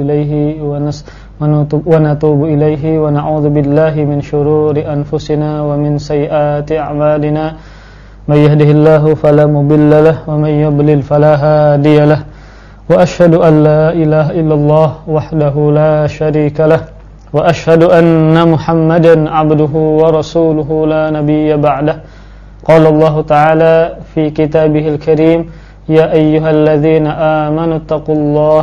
إليه ونتوب إليه ونعوذ بالله من شرور أنفسنا ومن سيئات أعمالنا. من يهده الله فلا مضل له ومن يضلل فلا هادي له. وأشهد أن لا إله إلا الله وحده لا شريك له. وأشهد أن محمدا عبده ورسوله لا نبي بعده. قال الله تعالى في كتابه الكريم يا أيها الذين آمنوا اتقوا الله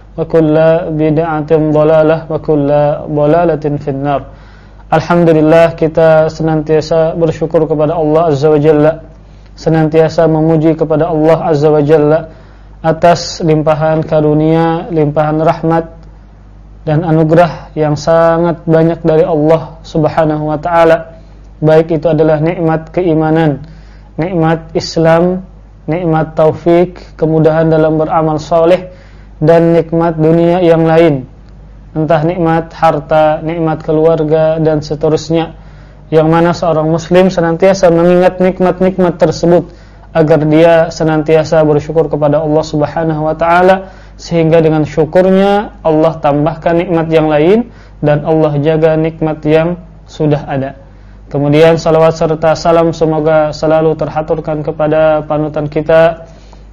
kulla bid'atin dhalalah wa kulla dhalalatin finnar Alhamdulillah kita senantiasa bersyukur kepada Allah Azza wa Jalla senantiasa memuji kepada Allah Azza wa Jalla atas limpahan karunia, limpahan rahmat dan anugerah yang sangat banyak dari Allah Subhanahu wa taala. Baik itu adalah nikmat keimanan, nikmat Islam, nikmat taufik, kemudahan dalam beramal soleh dan nikmat dunia yang lain. Entah nikmat harta, nikmat keluarga dan seterusnya. Yang mana seorang muslim senantiasa mengingat nikmat-nikmat tersebut agar dia senantiasa bersyukur kepada Allah Subhanahu wa taala. Sehingga dengan syukurnya Allah tambahkan nikmat yang lain dan Allah jaga nikmat yang sudah ada. Kemudian salawat serta salam semoga selalu terhaturkan kepada panutan kita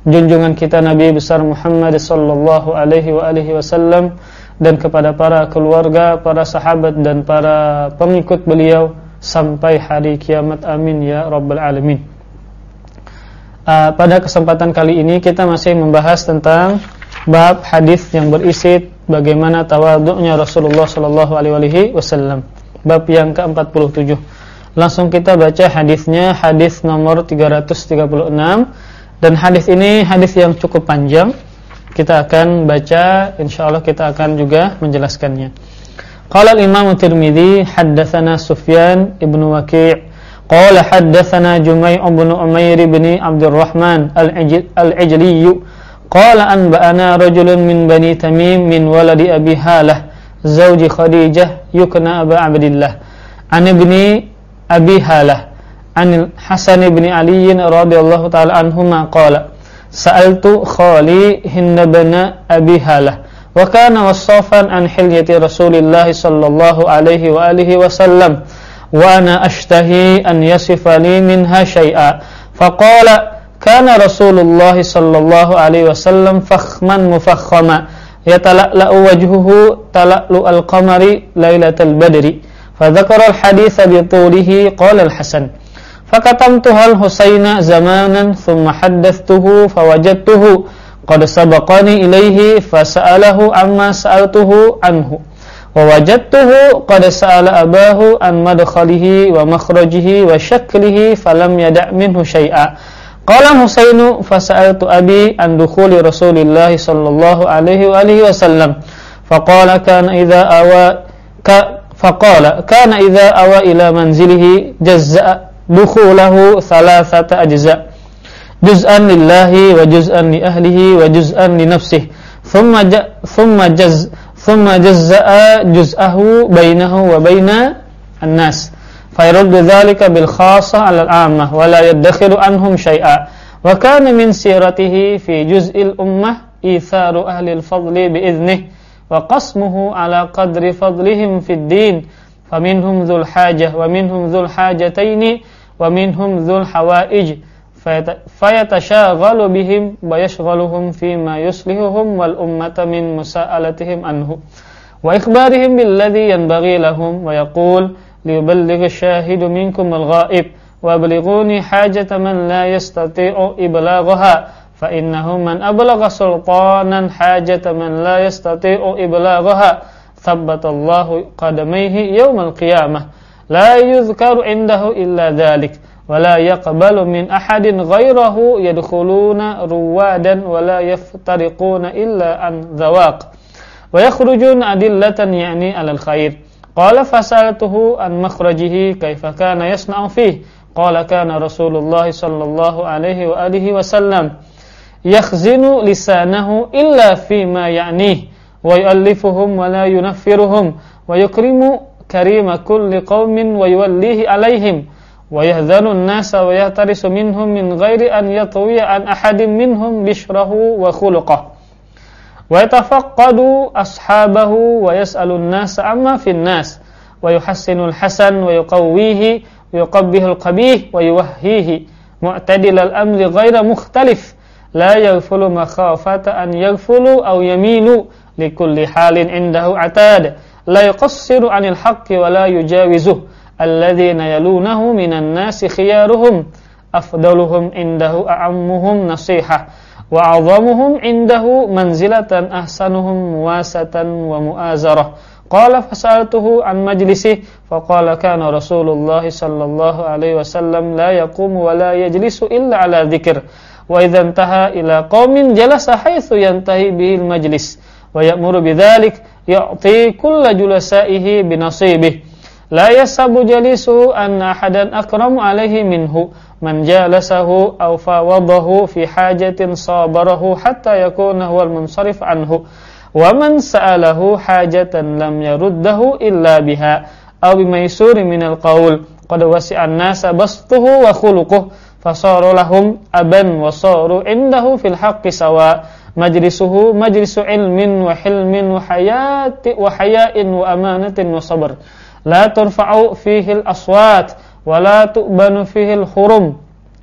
junjungan kita Nabi besar Muhammad sallallahu alaihi wa alihi wasallam dan kepada para keluarga, para sahabat dan para pengikut beliau sampai hari kiamat amin ya rabbal alamin. Uh, pada kesempatan kali ini kita masih membahas tentang bab hadis yang berisi bagaimana tawaduknya Rasulullah sallallahu alaihi wasallam. Bab yang ke-47. Langsung kita baca hadisnya, hadis nomor 336 dan hadis ini hadis yang cukup panjang. Kita akan baca, insyaallah kita akan juga menjelaskannya. Qala al-Imam Tirmizi haddatsana Sufyan ibnu Waqi' qala haddatsana Jumay' ibn Umair ibn Abdurrahman al-Ajli qala anba'ana rajulun min Bani Tamim min waladi Abi Halah zawji Khadijah yukna Abu Abdillah an ibni Abi Halah عن الحسن بن علي رضي الله تعالى عنهما قال سألت خالي هند بن أبي هالة وكان وصافا عن حلية رسول الله صلى الله عليه وآله وسلم وأنا أشتهي أن يصف لي منها شيئا. فقال كان رسول الله صلى الله عليه وسلم فخما مفخما يتلألأ وجهه تلألؤ القمر ليلة البدر. فذكر الحديث بطوله قال الحسن فكتمتها الحسين زمانا ثم حدثته فوجدته قد سبقني إليه فسأله عما سألته عنه. ووجدته قد سأل أباه عن مدخله ومخرجه وشكله فلم يدع منه شيئا. قال الحسين فسألت أبي عن دخول رسول الله صلى الله عليه وآله وسلم. فقال كان إذا أوى فقال كان إذا أوى إلى منزله جزأ dukhulahu thalathata ajza juz'an lillahi wa juz'an li ahlihi wa juz'an li nafsihi thumma ja, thumma jaz thumma jazza'a juz'ahu bainahu wa baina an-nas fayaruddu dhalika bil khassa 'ala al-'ammah wa la yaddakhilu anhum shay'a wa kana min siratihi fi juz'il ummah itharu ahli al-fadli bi idhnihi wa qasmuhu 'ala ومنهم ذو الحوائج فيتشاغل بهم ويشغلهم فيما يصلحهم والأمة من مساءلتهم عنه. وإخبارهم بالذي ينبغي لهم ويقول ليبلغ الشاهد منكم الغائب وابلغوني حاجة من لا يستطيع إبلاغها فإنه من أبلغ سلطانا حاجة من لا يستطيع إبلاغها ثبت الله قدميه يوم القيامة. لا يذكر عنده إلا ذلك ولا يقبل من أحد غيره يدخلون روادا ولا يفترقون إلا عن ذواق. ويخرجون أدلة يعني على الخير. قال فسألته عن مخرجه كيف كان يصنع فيه. قال كان رسول الله صلى الله عليه وآله وسلم يخزن لسانه إلا فيما يعنيه ويؤلفهم ولا ينفرهم ويكرم كريم كل قوم ويوليه عليهم ويهذن الناس ويهترس منهم من غير أن يطوي عن أحد منهم بشره وخلقه. ويتفقد أصحابه ويسأل الناس عما في الناس ويحسن الحسن ويقويه ويقبه القبيح ويوهيه. معتدل الأمر غير مختلف. لا يغفل مخافة أن يغفل أو يميل لكل حال عنده عتاد. لا يقصر عن الحق ولا يجاوزه. الذين يلونه من الناس خيارهم أفضلهم عنده أعمهم نصيحة وأعظمهم عنده منزلة أحسنهم مواسة ومؤازرة. قال فسألته عن مجلسه فقال كان رسول الله صلى الله عليه وسلم لا يقوم ولا يجلس إلا على ذكر. وإذا انتهى إلى قوم جلس حيث ينتهي به المجلس. ويأمر بذلك ya'ti kulla julasaihi binasibih la yasabu jalisuhu anna ahadan akramu alaihi minhu man jalasahu aw fawadahu fi hajatin sabarahu hatta yakuna huwal munsarif anhu wa man sa'alahu hajatan lam yaruddahu illa biha aw bimaysuri minal qaul qad wasi'a an-nasa bastuhu wa khuluquhu fasaru lahum aban wa saru indahu fil haqqi sawa majlisuhu majlisu ilmin wa hilmin wa hayati wa hayain wa amanatin wa sabr la turfa'u fihi al-aswat wa la tu'banu fihi al-hurum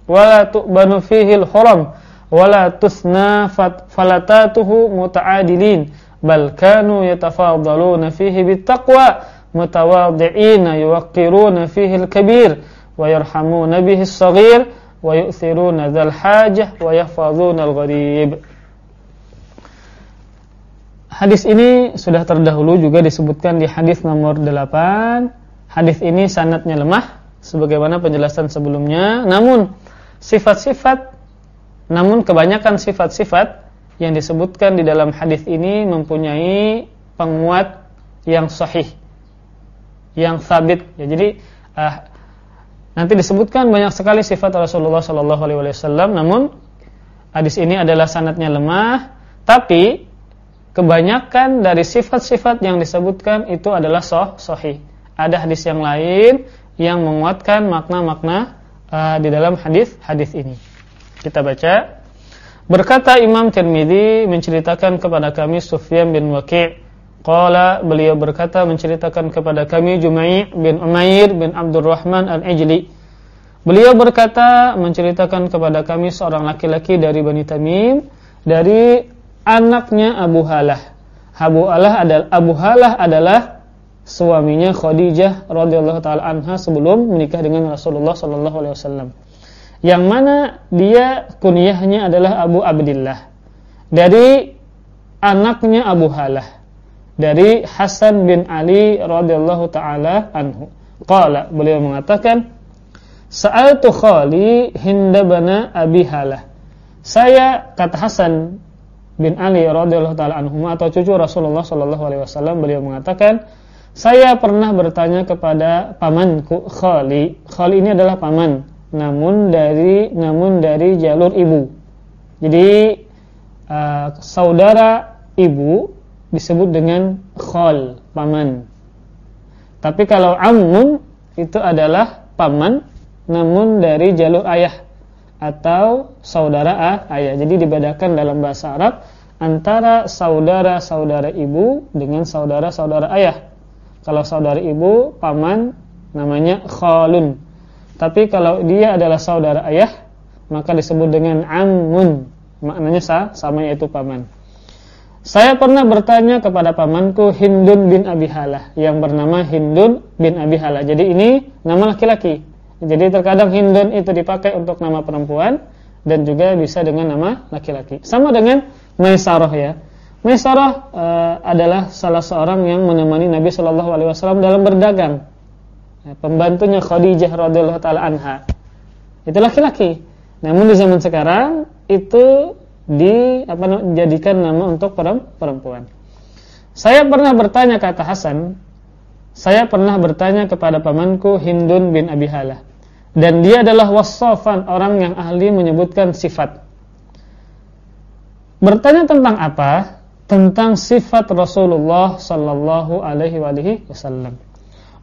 wa la tu'banu fihi al-huram wa la tusna falatatuhu muta'adilin bal kanu yatafadaluna fihi bittaqwa mutawadhi'ina yuwaqqiruna fihi al-kabir wa yarhamuna bihi as-saghir wa yu'thiruna dhal hajah wa yahfazuna al-gharib Hadis ini sudah terdahulu juga disebutkan di hadis nomor 8. Hadis ini sanatnya lemah sebagaimana penjelasan sebelumnya. Namun sifat-sifat namun kebanyakan sifat-sifat yang disebutkan di dalam hadis ini mempunyai penguat yang sahih. Yang sabit. Ya, jadi uh, nanti disebutkan banyak sekali sifat Rasulullah sallallahu alaihi wasallam namun hadis ini adalah sanatnya lemah tapi kebanyakan dari sifat-sifat yang disebutkan itu adalah soh, sohi. Ada hadis yang lain yang menguatkan makna-makna uh, di dalam hadis-hadis ini. Kita baca. Berkata Imam Tirmidzi menceritakan kepada kami Sufyan bin Waqi' Qala beliau berkata menceritakan kepada kami Jumai' bin Umair bin Abdurrahman Al-Ijli. Beliau berkata menceritakan kepada kami seorang laki-laki dari Bani Tamim dari anaknya Abu Halah. Abu Halah adalah Abu Halah adalah suaminya Khadijah radhiyallahu taala anha sebelum menikah dengan Rasulullah sallallahu alaihi wasallam. Yang mana dia kunyahnya adalah Abu Abdullah. Dari anaknya Abu Halah. Dari Hasan bin Ali radhiyallahu taala anhu. Qala beliau mengatakan Sa'altu khali hindabana Abi Halah. Saya kata Hasan bin Ali radhiyallahu taala anhu atau cucu Rasulullah sallallahu alaihi wasallam beliau mengatakan saya pernah bertanya kepada pamanku Khali. Khali ini adalah paman namun dari namun dari jalur ibu. Jadi uh, saudara ibu disebut dengan khol paman. Tapi kalau ammun itu adalah paman namun dari jalur ayah atau saudara ayah. Jadi dibedakan dalam bahasa Arab antara saudara-saudara ibu dengan saudara-saudara ayah. Kalau saudara ibu paman namanya khalun. Tapi kalau dia adalah saudara ayah maka disebut dengan ammun. Maknanya sama yaitu paman. Saya pernah bertanya kepada pamanku Hindun bin Abi Halah yang bernama Hindun bin Abi Halah. Jadi ini nama laki-laki. Jadi terkadang Hindun itu dipakai untuk nama perempuan dan juga bisa dengan nama laki-laki. Sama dengan Maisarah ya. Maisarah e, adalah salah seorang yang menemani Nabi Shallallahu alaihi wasallam dalam berdagang. Ya, pembantunya Khadijah radhiyallahu taala anha. Itu laki-laki. Namun di zaman sekarang itu di apa dijadikan nama untuk perempuan. Saya pernah bertanya kata Hasan, saya pernah bertanya kepada pamanku Hindun bin Abi Halah dan dia adalah wasofan orang yang ahli menyebutkan sifat. Bertanya tentang apa? Tentang sifat Rasulullah sallallahu alaihi wasallam.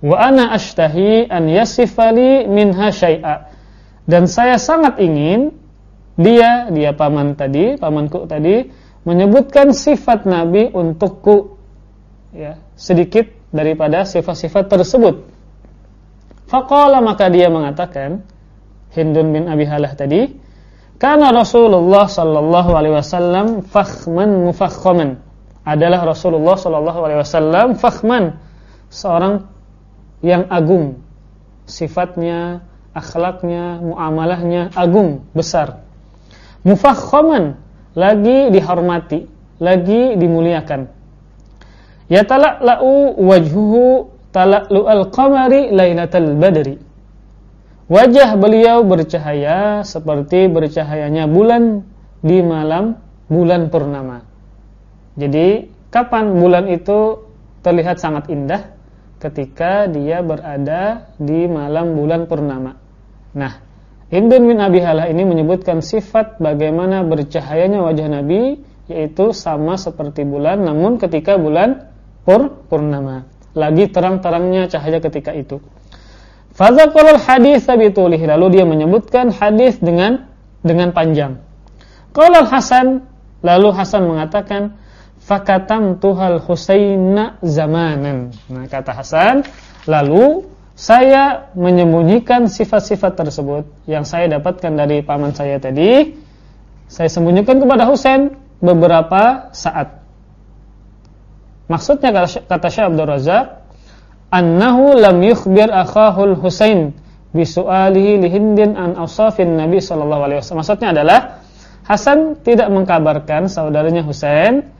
Wa ana ashtahi an yasifali minha syai'a. Dan saya sangat ingin dia, dia paman tadi, pamanku tadi menyebutkan sifat Nabi untukku ya, sedikit daripada sifat-sifat tersebut. Faqala maka dia mengatakan Hindun bin Abi Halah tadi, karena Rasulullah sallallahu alaihi wasallam fakhman mufakhaman. Adalah Rasulullah sallallahu alaihi wasallam fakhman, seorang yang agung. Sifatnya, akhlaknya, muamalahnya agung, besar mufakhaman lagi dihormati lagi dimuliakan ya tala'u wajhuhu tala'lu al-qamari lailatal badri. Wajah beliau bercahaya seperti bercahayanya bulan di malam bulan purnama. Jadi kapan bulan itu terlihat sangat indah ketika dia berada di malam bulan purnama. Nah Hindun bin Abi Halah ini menyebutkan sifat bagaimana bercahayanya wajah Nabi yaitu sama seperti bulan namun ketika bulan pur purnama lagi terang-terangnya cahaya ketika itu. Fadzaqal hadis bitulihi lalu dia menyebutkan hadis dengan dengan panjang. Qala Hasan lalu Hasan mengatakan fakatam tuhal Husaina zamanan. Nah kata Hasan lalu saya menyembunyikan sifat-sifat tersebut yang saya dapatkan dari paman saya tadi saya sembunyikan kepada Husain beberapa saat maksudnya kata Syekh Abdul Razak annahu lam yukhbir akhahul Husain bisu'alihi lihindin an awsafin Nabi sallallahu alaihi wasallam maksudnya adalah Hasan tidak mengkabarkan saudaranya Husain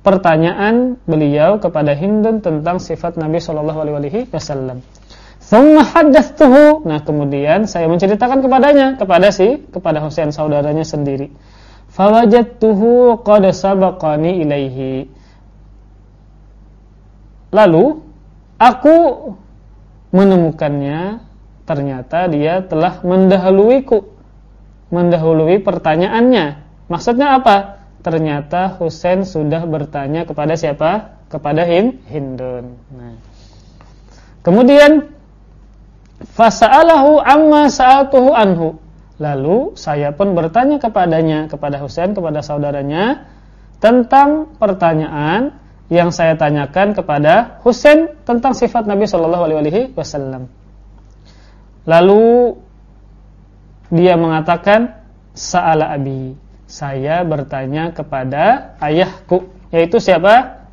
pertanyaan beliau kepada Hindun tentang sifat Nabi sallallahu alaihi wasallam Thumma haddathtuhu. Nah, kemudian saya menceritakan kepadanya, kepada si, kepada Husain saudaranya sendiri. Fawajadtuhu qad sabaqani ilaihi. Lalu aku menemukannya ternyata dia telah mendahuluiku. Mendahului pertanyaannya. Maksudnya apa? Ternyata Husain sudah bertanya kepada siapa? Kepada Hindun. Nah. Kemudian Fasa'alahu amma sa'atuhu anhu. Lalu saya pun bertanya kepadanya, kepada Husain, kepada saudaranya tentang pertanyaan yang saya tanyakan kepada Husain tentang sifat Nabi Shallallahu alaihi wasallam. Lalu dia mengatakan sa'ala abi. Saya bertanya kepada ayahku, yaitu siapa?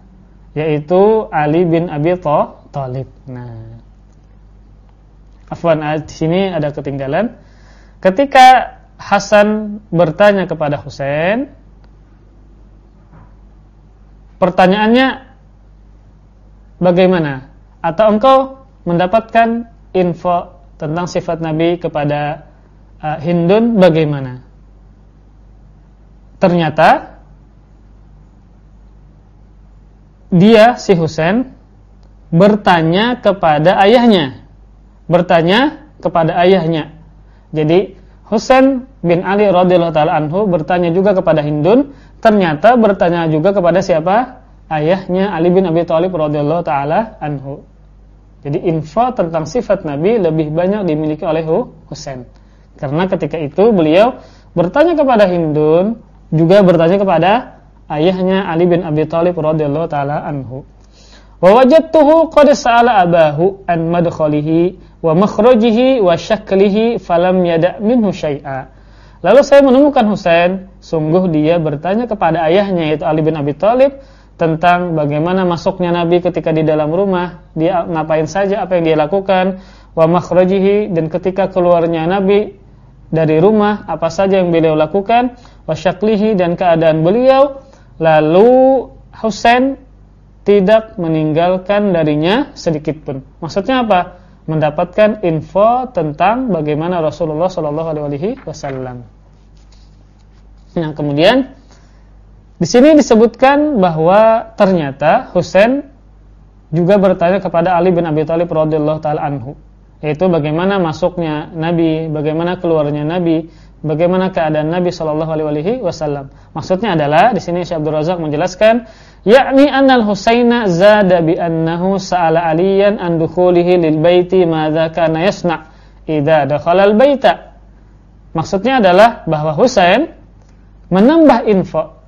Yaitu Ali bin Abi Thalib. Nah, Afwan, di sini ada ketinggalan. Ketika Hasan bertanya kepada Husain, pertanyaannya bagaimana? Atau engkau mendapatkan info tentang sifat Nabi kepada uh, Hindun bagaimana? Ternyata dia si Husain bertanya kepada ayahnya bertanya kepada ayahnya. Jadi Husain bin Ali radhiyallahu taala anhu bertanya juga kepada Hindun, ternyata bertanya juga kepada siapa? Ayahnya Ali bin Abi Thalib radhiyallahu taala anhu. Jadi info tentang sifat Nabi lebih banyak dimiliki oleh Husain. Karena ketika itu beliau bertanya kepada Hindun, juga bertanya kepada ayahnya Ali bin Abi Thalib radhiyallahu taala anhu. Wa wajadtuhu qad sa'ala abahu an madkhalihi wa makhrajihi wa syaklihi falam yada' minhu syai'a. Lalu saya menemukan Husain, sungguh dia bertanya kepada ayahnya yaitu Ali bin Abi Thalib tentang bagaimana masuknya Nabi ketika di dalam rumah, dia ngapain saja, apa yang dia lakukan, wa makhrajihi dan ketika keluarnya Nabi dari rumah, apa saja yang beliau lakukan, wa syaklihi dan keadaan beliau, lalu Husain tidak meninggalkan darinya sedikit pun. Maksudnya apa? Mendapatkan info tentang bagaimana Rasulullah Shallallahu Alaihi Wasallam. Nah kemudian di sini disebutkan bahwa ternyata Husain juga bertanya kepada Ali bin Abi Thalib radhiyallahu taala anhu, yaitu bagaimana masuknya Nabi, bagaimana keluarnya Nabi, bagaimana keadaan Nabi Shallallahu Alaihi Wasallam. Maksudnya adalah di sini Syekh Abdul Razak menjelaskan yakni annal Husaina zada bi annahu sa'ala Aliyan an dukhulihi lil baiti madza kana yasna idza dakhala al baita. Maksudnya adalah bahwa Husain menambah info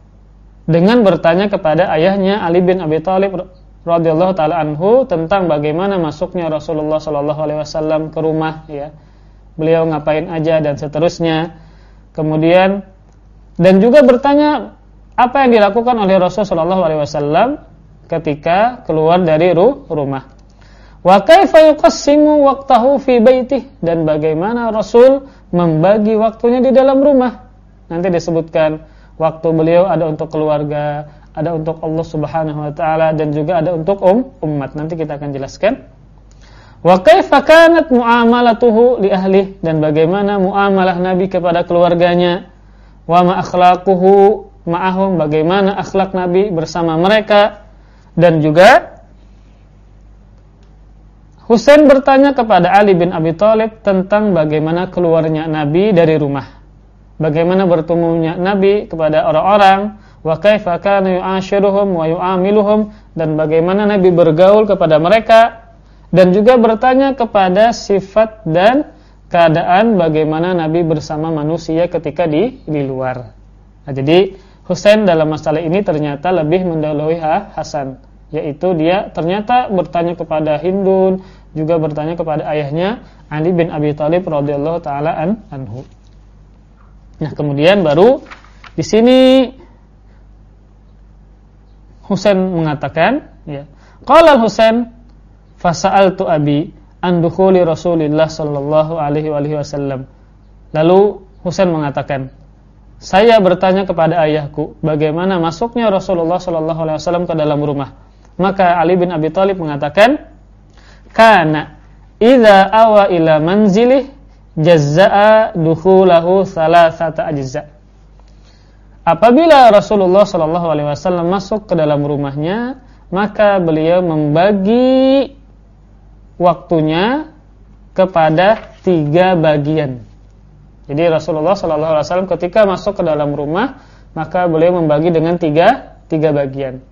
dengan bertanya kepada ayahnya Ali bin Abi Thalib radhiyallahu taala anhu tentang bagaimana masuknya Rasulullah sallallahu alaihi wasallam ke rumah ya. Beliau ngapain aja dan seterusnya. Kemudian dan juga bertanya apa yang dilakukan oleh Rasul Shallallahu Alaihi Wasallam ketika keluar dari rumah. Wa kaifa yuqassimu dan bagaimana Rasul membagi waktunya di dalam rumah. Nanti disebutkan waktu beliau ada untuk keluarga, ada untuk Allah Subhanahu wa taala dan juga ada untuk um, umat. Nanti kita akan jelaskan. Wa kaifa kanat muamalatuhu li ahli dan bagaimana muamalah Nabi kepada keluarganya. Wa ma akhlaquhu ma'ahum? Bagaimana akhlak Nabi bersama mereka? Dan juga Husain bertanya kepada Ali bin Abi Thalib tentang bagaimana keluarnya Nabi dari rumah. Bagaimana bertemunya Nabi kepada orang-orang, wa kaifa kana yu'ashiruhum wa yu'amiluhum? Dan bagaimana Nabi bergaul kepada mereka dan juga bertanya kepada sifat dan keadaan bagaimana Nabi bersama manusia ketika di di luar. Nah, jadi Husain dalam masalah ini ternyata lebih mendahului Hasan yaitu dia ternyata bertanya kepada Hindun juga bertanya kepada ayahnya Ali bin Abi Thalib radhiyallahu taala an, anhu. Nah, kemudian baru di sini Husain mengatakan ya, qala Husain fasa'altu abi an dukhuli Rasulillah sallallahu alaihi wasallam. Lalu Husain mengatakan, saya bertanya kepada ayahku bagaimana masuknya Rasulullah Shallallahu Alaihi Wasallam ke dalam rumah. Maka Ali bin Abi Thalib mengatakan, karena ida awa ila manzilih jazza'a dukhulahu salasata ajza. Apabila Rasulullah Shallallahu Alaihi Wasallam masuk ke dalam rumahnya, maka beliau membagi waktunya kepada tiga bagian. Jadi Rasulullah Shallallahu Alaihi Wasallam ketika masuk ke dalam rumah maka beliau membagi dengan tiga tiga bagian.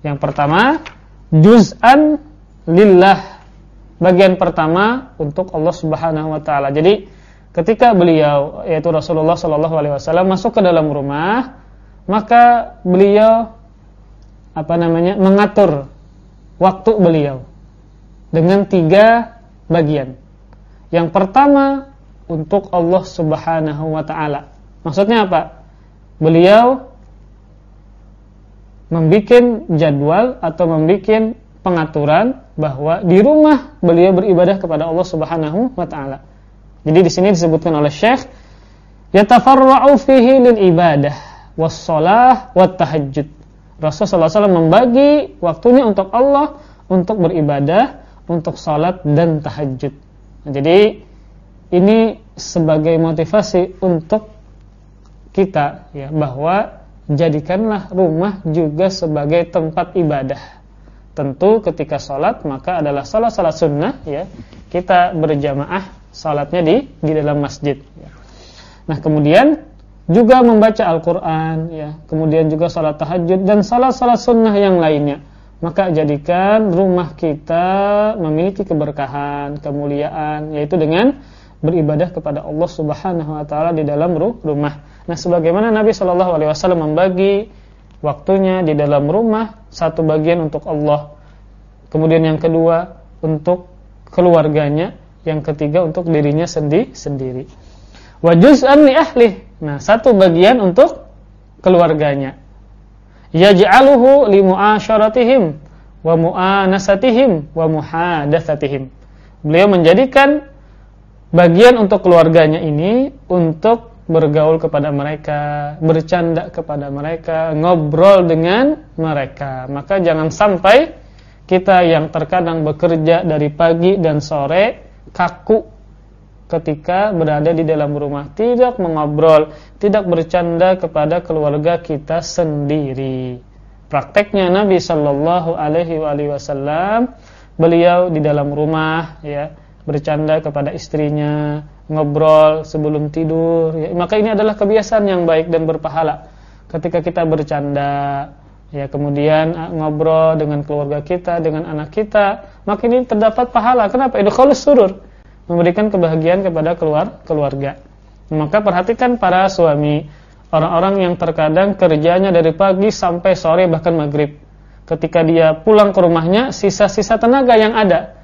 Yang pertama juz'an lillah. Bagian pertama untuk Allah Subhanahu Wa Taala. Jadi ketika beliau yaitu Rasulullah Shallallahu Alaihi Wasallam masuk ke dalam rumah maka beliau apa namanya mengatur waktu beliau dengan tiga bagian. Yang pertama untuk Allah Subhanahu wa taala. Maksudnya apa? Beliau membuat jadwal atau membuat pengaturan bahwa di rumah beliau beribadah kepada Allah Subhanahu wa taala. Jadi di sini disebutkan oleh Syekh yatafarra'u fihi lil ibadah was shalah wat tahajjud. Rasulullah SAW membagi waktunya untuk Allah, untuk beribadah, untuk salat dan tahajud. Nah, jadi ini sebagai motivasi untuk kita ya bahwa jadikanlah rumah juga sebagai tempat ibadah. Tentu ketika sholat maka adalah sholat sholat sunnah ya kita berjamaah sholatnya di di dalam masjid. Ya. Nah kemudian juga membaca Al-Quran ya kemudian juga sholat tahajud dan sholat sholat sunnah yang lainnya maka jadikan rumah kita memiliki keberkahan kemuliaan yaitu dengan beribadah kepada Allah Subhanahu wa taala di dalam rumah. Nah, sebagaimana Nabi Shallallahu alaihi wasallam membagi waktunya di dalam rumah, satu bagian untuk Allah. Kemudian yang kedua untuk keluarganya, yang ketiga untuk dirinya sendi sendiri. Wa ahli. Nah, satu bagian untuk keluarganya. Yaj'aluhu li mu'asyaratihim wa mu'anasatihim wa muhadatsatihim. Beliau menjadikan bagian untuk keluarganya ini untuk bergaul kepada mereka, bercanda kepada mereka, ngobrol dengan mereka. Maka jangan sampai kita yang terkadang bekerja dari pagi dan sore kaku ketika berada di dalam rumah, tidak mengobrol, tidak bercanda kepada keluarga kita sendiri. Prakteknya Nabi Shallallahu Alaihi Wasallam, beliau di dalam rumah, ya bercanda kepada istrinya, ngobrol sebelum tidur. Ya, maka ini adalah kebiasaan yang baik dan berpahala. Ketika kita bercanda, ya kemudian ah, ngobrol dengan keluarga kita, dengan anak kita, maka ini terdapat pahala. Kenapa? Itu kalau surur, memberikan kebahagiaan kepada keluar keluarga. Maka perhatikan para suami, orang-orang yang terkadang kerjanya dari pagi sampai sore bahkan maghrib. Ketika dia pulang ke rumahnya, sisa-sisa tenaga yang ada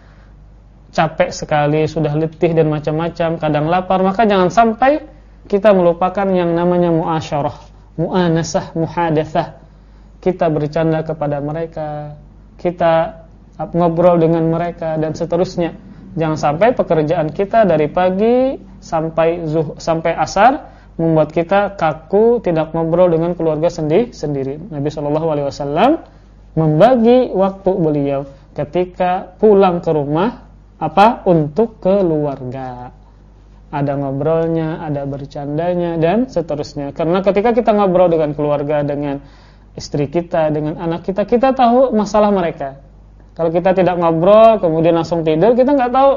capek sekali, sudah letih dan macam-macam, kadang lapar, maka jangan sampai kita melupakan yang namanya muasyarah, muanasah, muhadatsah. Kita bercanda kepada mereka, kita ngobrol dengan mereka dan seterusnya. Jangan sampai pekerjaan kita dari pagi sampai zuh, sampai asar membuat kita kaku, tidak ngobrol dengan keluarga sendiri sendiri. Nabi Shallallahu alaihi wasallam membagi waktu beliau ketika pulang ke rumah apa untuk keluarga. Ada ngobrolnya, ada bercandanya dan seterusnya. Karena ketika kita ngobrol dengan keluarga, dengan istri kita, dengan anak kita, kita tahu masalah mereka. Kalau kita tidak ngobrol, kemudian langsung tidur, kita nggak tahu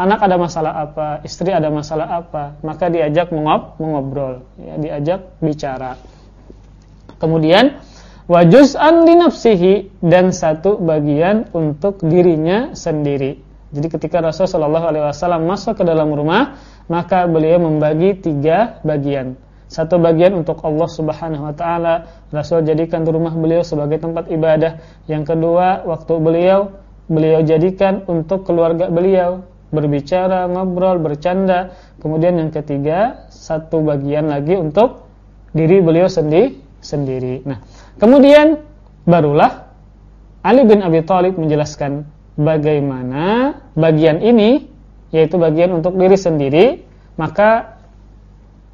anak ada masalah apa, istri ada masalah apa, maka diajak mengob, mengobrol, ya, diajak bicara. Kemudian wajuz'an linafsihi dan satu bagian untuk dirinya sendiri. Jadi ketika Rasulullah Wasallam masuk ke dalam rumah, maka beliau membagi tiga bagian. Satu bagian untuk Allah Subhanahu Wa Taala, Rasul jadikan rumah beliau sebagai tempat ibadah. Yang kedua, waktu beliau beliau jadikan untuk keluarga beliau berbicara, ngobrol, bercanda. Kemudian yang ketiga, satu bagian lagi untuk diri beliau sendiri sendiri. Nah, kemudian barulah Ali bin Abi Thalib menjelaskan bagaimana bagian ini yaitu bagian untuk diri sendiri maka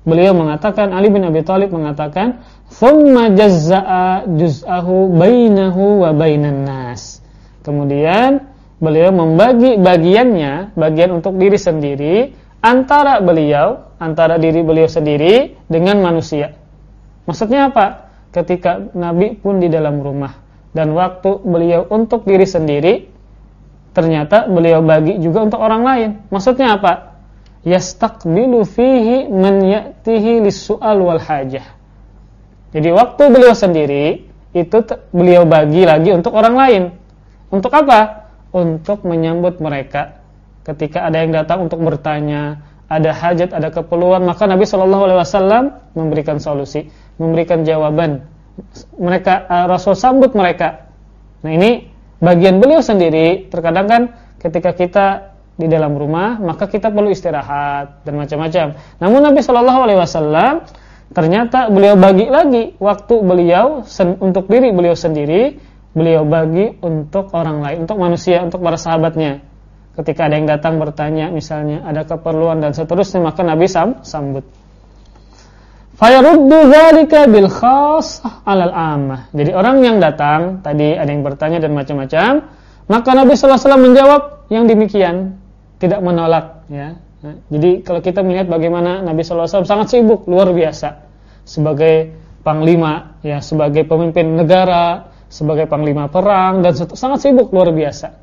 beliau mengatakan Ali bin Abi Thalib mengatakan thumma jazza'a juz'ahu bainahu wa bainan nas kemudian beliau membagi bagiannya bagian untuk diri sendiri antara beliau antara diri beliau sendiri dengan manusia maksudnya apa ketika Nabi pun di dalam rumah dan waktu beliau untuk diri sendiri ternyata beliau bagi juga untuk orang lain. Maksudnya apa? Yastaqbilu fihi man ya'tihi lis-su'al wal hajah. Jadi waktu beliau sendiri itu beliau bagi lagi untuk orang lain. Untuk apa? Untuk menyambut mereka ketika ada yang datang untuk bertanya, ada hajat, ada keperluan, maka Nabi Shallallahu alaihi wasallam memberikan solusi, memberikan jawaban. Mereka uh, Rasul sambut mereka. Nah, ini bagian beliau sendiri terkadang kan ketika kita di dalam rumah maka kita perlu istirahat dan macam-macam. Namun Nabi Shallallahu Alaihi Wasallam ternyata beliau bagi lagi waktu beliau untuk diri beliau sendiri, beliau bagi untuk orang lain, untuk manusia, untuk para sahabatnya. Ketika ada yang datang bertanya, misalnya ada keperluan dan seterusnya, maka Nabi sam sambut. Fayaruddu dzalika bil khassah 'alal ammah. Jadi orang yang datang, tadi ada yang bertanya dan macam-macam, maka Nabi sallallahu alaihi wasallam menjawab yang demikian, tidak menolak ya. Jadi kalau kita melihat bagaimana Nabi sallallahu alaihi wasallam sangat sibuk luar biasa sebagai panglima ya, sebagai pemimpin negara, sebagai panglima perang dan sangat sibuk luar biasa.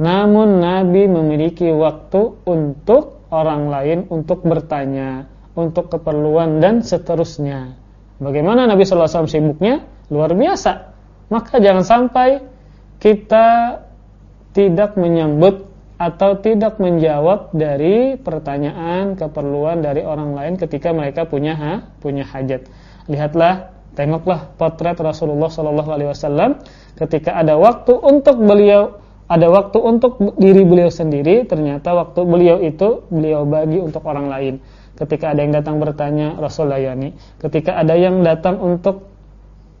Namun Nabi memiliki waktu untuk orang lain untuk bertanya untuk keperluan dan seterusnya. Bagaimana Nabi sallallahu alaihi wasallam sibuknya? Luar biasa. Maka jangan sampai kita tidak menyambut atau tidak menjawab dari pertanyaan keperluan dari orang lain ketika mereka punya ha, punya hajat. Lihatlah, tengoklah potret Rasulullah sallallahu alaihi wasallam ketika ada waktu untuk beliau ada waktu untuk diri beliau sendiri, ternyata waktu beliau itu beliau bagi untuk orang lain. Ketika ada yang datang bertanya, Rasul layani. Ketika ada yang datang untuk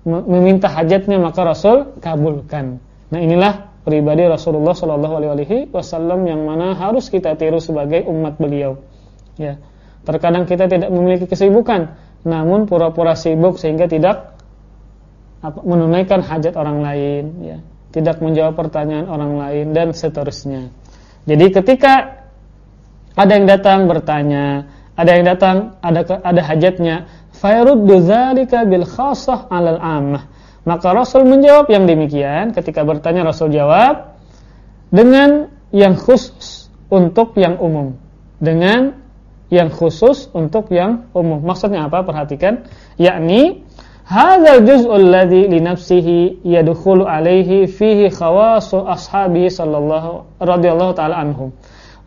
meminta hajatnya, maka Rasul kabulkan. Nah, inilah pribadi Rasulullah Shallallahu alaihi wasallam yang mana harus kita tiru sebagai umat beliau. Ya. Terkadang kita tidak memiliki kesibukan, namun pura-pura sibuk sehingga tidak menunaikan hajat orang lain, ya. Tidak menjawab pertanyaan orang lain dan seterusnya. Jadi ketika ada yang datang bertanya, ada yang datang ada ada hajatnya fayaruddu dzalika bil khassah 'alal ammah maka Rasul menjawab yang demikian ketika bertanya Rasul jawab dengan yang khusus untuk yang umum. Dengan yang khusus untuk yang umum. Maksudnya apa? Perhatikan. Yakni hadzal juz'ul ladzi li nafsihi yadkhulu alaihi fihi khawasu ashabi sallallahu radhiyallahu taala anhum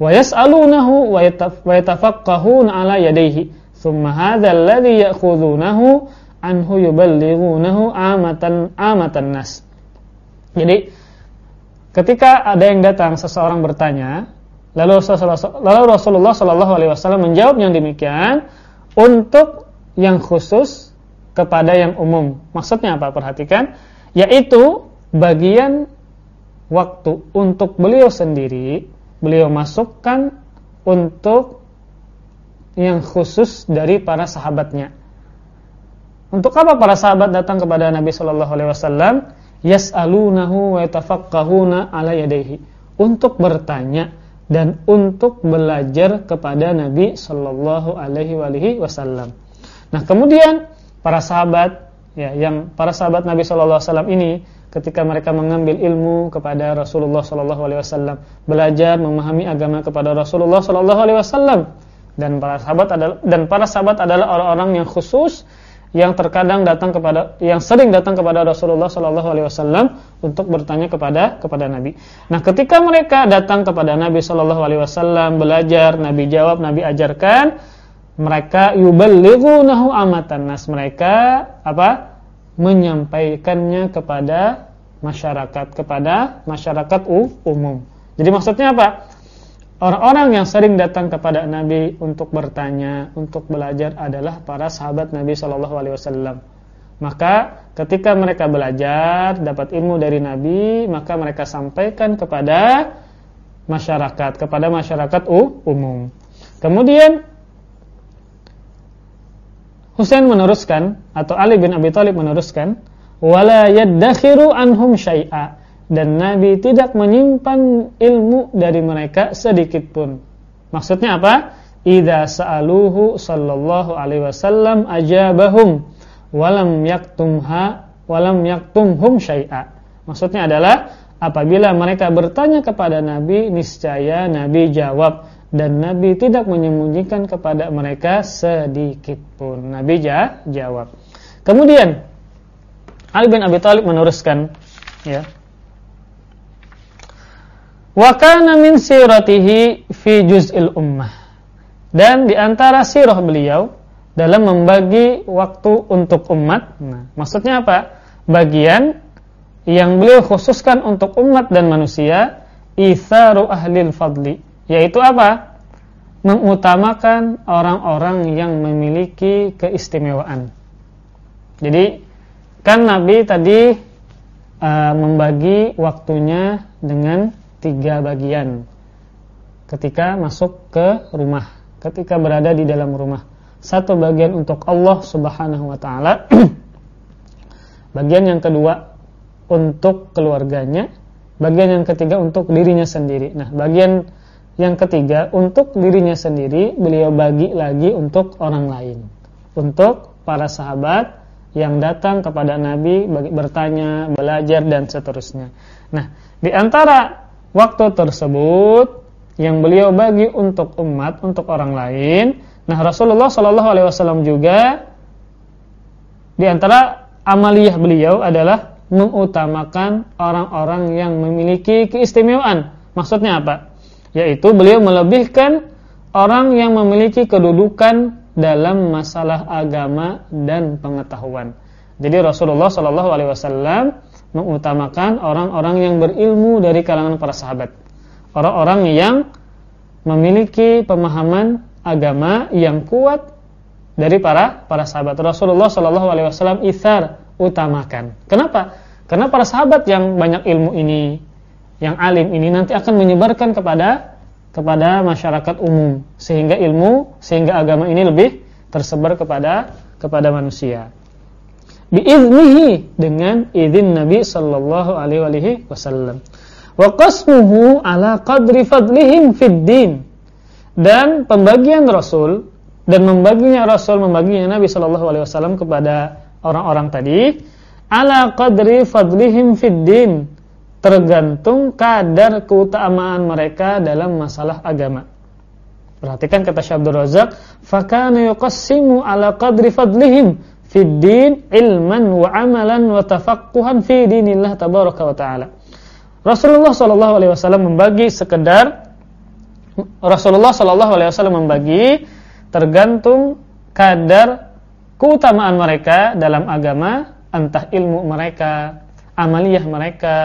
wa yas'alunahu wa yatafaqqahuna ala yadayhi. Thumma hadha alladhi ya'khudhunahu anhu yuballighunahu amatan amatan nas. Jadi ketika ada yang datang seseorang bertanya lalu Rasulullah, lalu Rasulullah sallallahu alaihi wasallam menjawab yang demikian untuk yang khusus kepada yang umum. Maksudnya apa? Perhatikan. Yaitu bagian waktu untuk beliau sendiri beliau masukkan untuk yang khusus dari para sahabatnya. Untuk apa para sahabat datang kepada Nabi Shallallahu Alaihi Wasallam? Yas'alunahu wa yatafaqqahuna ala yadayhi. Untuk bertanya dan untuk belajar kepada Nabi Shallallahu Alaihi Wasallam. Nah kemudian para sahabat ya yang para sahabat Nabi Shallallahu Alaihi Wasallam ini ketika mereka mengambil ilmu kepada Rasulullah sallallahu alaihi wasallam, belajar memahami agama kepada Rasulullah sallallahu alaihi wasallam dan para sahabat adalah dan para sahabat adalah orang-orang yang khusus yang terkadang datang kepada yang sering datang kepada Rasulullah sallallahu alaihi wasallam untuk bertanya kepada kepada Nabi. Nah, ketika mereka datang kepada Nabi sallallahu alaihi wasallam belajar, Nabi jawab, Nabi ajarkan, mereka yuballighunahu amatan nas. Mereka apa? menyampaikannya kepada masyarakat kepada masyarakat umum. Jadi maksudnya apa? Orang-orang yang sering datang kepada Nabi untuk bertanya, untuk belajar adalah para sahabat Nabi Shallallahu Alaihi Wasallam. Maka ketika mereka belajar, dapat ilmu dari Nabi, maka mereka sampaikan kepada masyarakat, kepada masyarakat umum. Kemudian Husain meneruskan atau Ali bin Abi Thalib meneruskan wala anhum syai'a dan Nabi tidak menyimpan ilmu dari mereka sedikit pun. Maksudnya apa? Idza sa'aluhu sallallahu alaihi wasallam ajabahum walam yaktumha walam yaktumhum syai'a. Maksudnya adalah apabila mereka bertanya kepada Nabi niscaya Nabi jawab dan Nabi tidak menyembunyikan kepada mereka sedikit pun. Nabi jawab. Kemudian Ali bin Abi Thalib meneruskan ya. Wa kana min siratihi fi juz'il ummah. Dan di antara sirah beliau dalam membagi waktu untuk umat. Nah, maksudnya apa? Bagian yang beliau khususkan untuk umat dan manusia, itharu ahlil fadli yaitu apa? Mengutamakan orang-orang yang memiliki keistimewaan. Jadi kan Nabi tadi uh, membagi waktunya dengan tiga bagian ketika masuk ke rumah, ketika berada di dalam rumah. Satu bagian untuk Allah Subhanahu wa taala. bagian yang kedua untuk keluarganya, bagian yang ketiga untuk dirinya sendiri. Nah, bagian yang ketiga, untuk dirinya sendiri beliau bagi lagi untuk orang lain. Untuk para sahabat yang datang kepada Nabi bertanya, belajar dan seterusnya. Nah, di antara waktu tersebut yang beliau bagi untuk umat, untuk orang lain, nah Rasulullah Shallallahu alaihi wasallam juga di antara amaliyah beliau adalah mengutamakan orang-orang yang memiliki keistimewaan. Maksudnya apa? yaitu beliau melebihkan orang yang memiliki kedudukan dalam masalah agama dan pengetahuan. Jadi Rasulullah Shallallahu Alaihi Wasallam mengutamakan orang-orang yang berilmu dari kalangan para sahabat, orang-orang yang memiliki pemahaman agama yang kuat dari para para sahabat Rasulullah Shallallahu Alaihi Wasallam ithar utamakan. Kenapa? Karena para sahabat yang banyak ilmu ini, yang alim ini nanti akan menyebarkan kepada kepada masyarakat umum sehingga ilmu sehingga agama ini lebih tersebar kepada kepada manusia. Biiznihi dengan izin Nabi sallallahu alaihi wasallam. Wa qasmuhu ala qadri fadlihim fid din. Dan pembagian Rasul dan membaginya Rasul membaginya Nabi Shallallahu Alaihi Wasallam kepada orang-orang tadi ala qadri fadlihim fid din tergantung kadar keutamaan mereka dalam masalah agama. Perhatikan kata Syekh Abdul Razak, fakana yuqassimu ala qadri fadlihim fid din ilman wa amalan wa tafaqquhan fi dinillah tabaraka wa taala. Rasulullah sallallahu alaihi wasallam membagi sekedar Rasulullah sallallahu alaihi wasallam membagi tergantung kadar keutamaan mereka dalam agama, entah ilmu mereka, amaliyah mereka,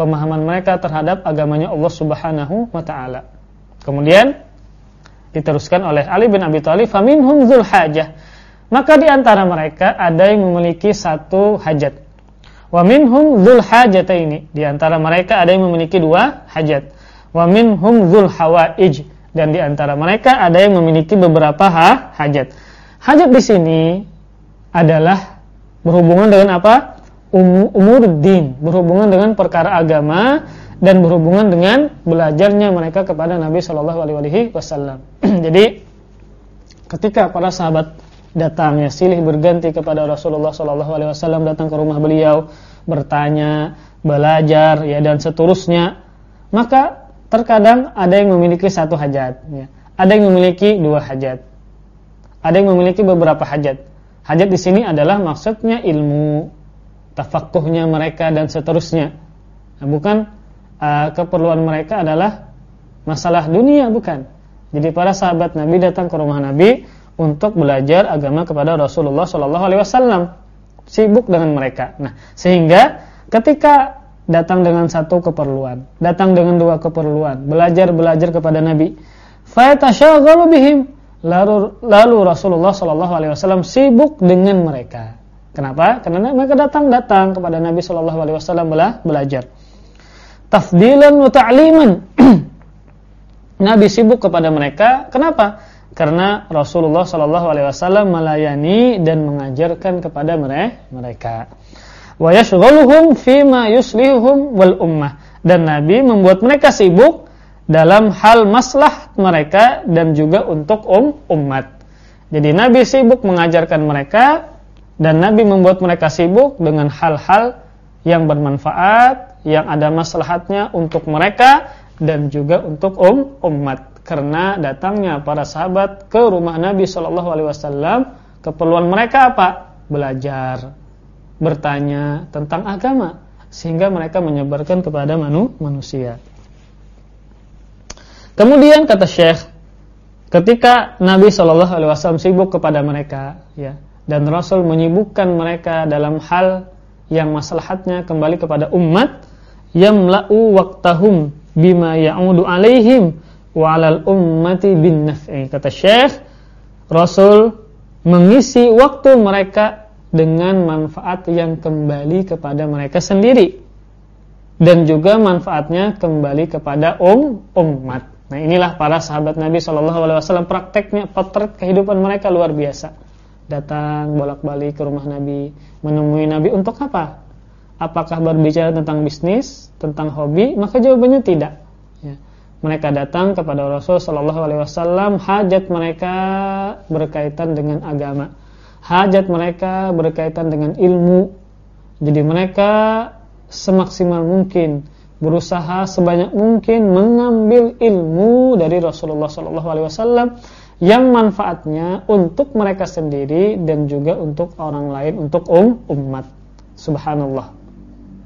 pemahaman mereka terhadap agamanya Allah Subhanahu wa taala. Kemudian diteruskan oleh Ali bin Abi Thalib, "Faminhum dzul hajah." Maka di antara mereka ada yang memiliki satu hajat. Wa minhum dzul hajataini. Di antara mereka ada yang memiliki dua hajat. Wa minhum dzul hawaij dan di antara mereka ada yang memiliki beberapa ha, hajat. Hajat di sini adalah berhubungan dengan apa? Um, umur din, berhubungan dengan perkara agama dan berhubungan dengan belajarnya mereka kepada Nabi Shallallahu alaihi wasallam. Jadi ketika para sahabat datang ya silih berganti kepada Rasulullah Shallallahu alaihi wasallam datang ke rumah beliau bertanya, belajar ya dan seterusnya, maka Terkadang ada yang memiliki satu hajat, ya. ada yang memiliki dua hajat, ada yang memiliki beberapa hajat. Hajat di sini adalah maksudnya ilmu, tafakuhnya mereka dan seterusnya. Nah, bukan uh, keperluan mereka adalah masalah dunia, bukan. Jadi para sahabat Nabi datang ke rumah Nabi untuk belajar agama kepada Rasulullah Shallallahu Alaihi Wasallam, sibuk dengan mereka. Nah, sehingga ketika datang dengan satu keperluan, datang dengan dua keperluan, belajar-belajar kepada Nabi. Fayatasyaghhalu bihim. Lalu, lalu Rasulullah Shallallahu alaihi wasallam sibuk dengan mereka. Kenapa? Karena mereka datang-datang kepada Nabi Shallallahu alaihi wasallam belajar. Tafdilan wa ta'liman. Nabi sibuk kepada mereka. Kenapa? Karena Rasulullah Shallallahu alaihi wasallam melayani dan mengajarkan kepada mereka wa yashghaluhum fima yuslihuhum wal ummah dan Nabi membuat mereka sibuk dalam hal maslah mereka dan juga untuk um, umat. Jadi Nabi sibuk mengajarkan mereka dan Nabi membuat mereka sibuk dengan hal-hal yang bermanfaat, yang ada maslahatnya untuk mereka dan juga untuk um, umat. Karena datangnya para sahabat ke rumah Nabi Shallallahu alaihi wasallam, keperluan mereka apa? Belajar, bertanya tentang agama sehingga mereka menyebarkan kepada manu, manusia. Kemudian kata Syekh, ketika Nabi Shallallahu Alaihi Wasallam sibuk kepada mereka, ya, dan Rasul menyibukkan mereka dalam hal yang maslahatnya kembali kepada umat, yamla'u waqtahum bima ya'udu alaihim wa ummati bin naf'i. Kata Syekh, Rasul mengisi waktu mereka dengan manfaat yang kembali kepada mereka sendiri dan juga manfaatnya kembali kepada um umat. Nah inilah para sahabat Nabi Shallallahu Alaihi Wasallam prakteknya potret kehidupan mereka luar biasa. Datang bolak-balik ke rumah Nabi, menemui Nabi untuk apa? Apakah berbicara tentang bisnis, tentang hobi? Maka jawabannya tidak. Mereka datang kepada Rasul Shallallahu Alaihi Wasallam, hajat mereka berkaitan dengan agama hajat mereka berkaitan dengan ilmu. Jadi mereka semaksimal mungkin berusaha sebanyak mungkin mengambil ilmu dari Rasulullah SAW yang manfaatnya untuk mereka sendiri dan juga untuk orang lain, untuk um, umat. Subhanallah.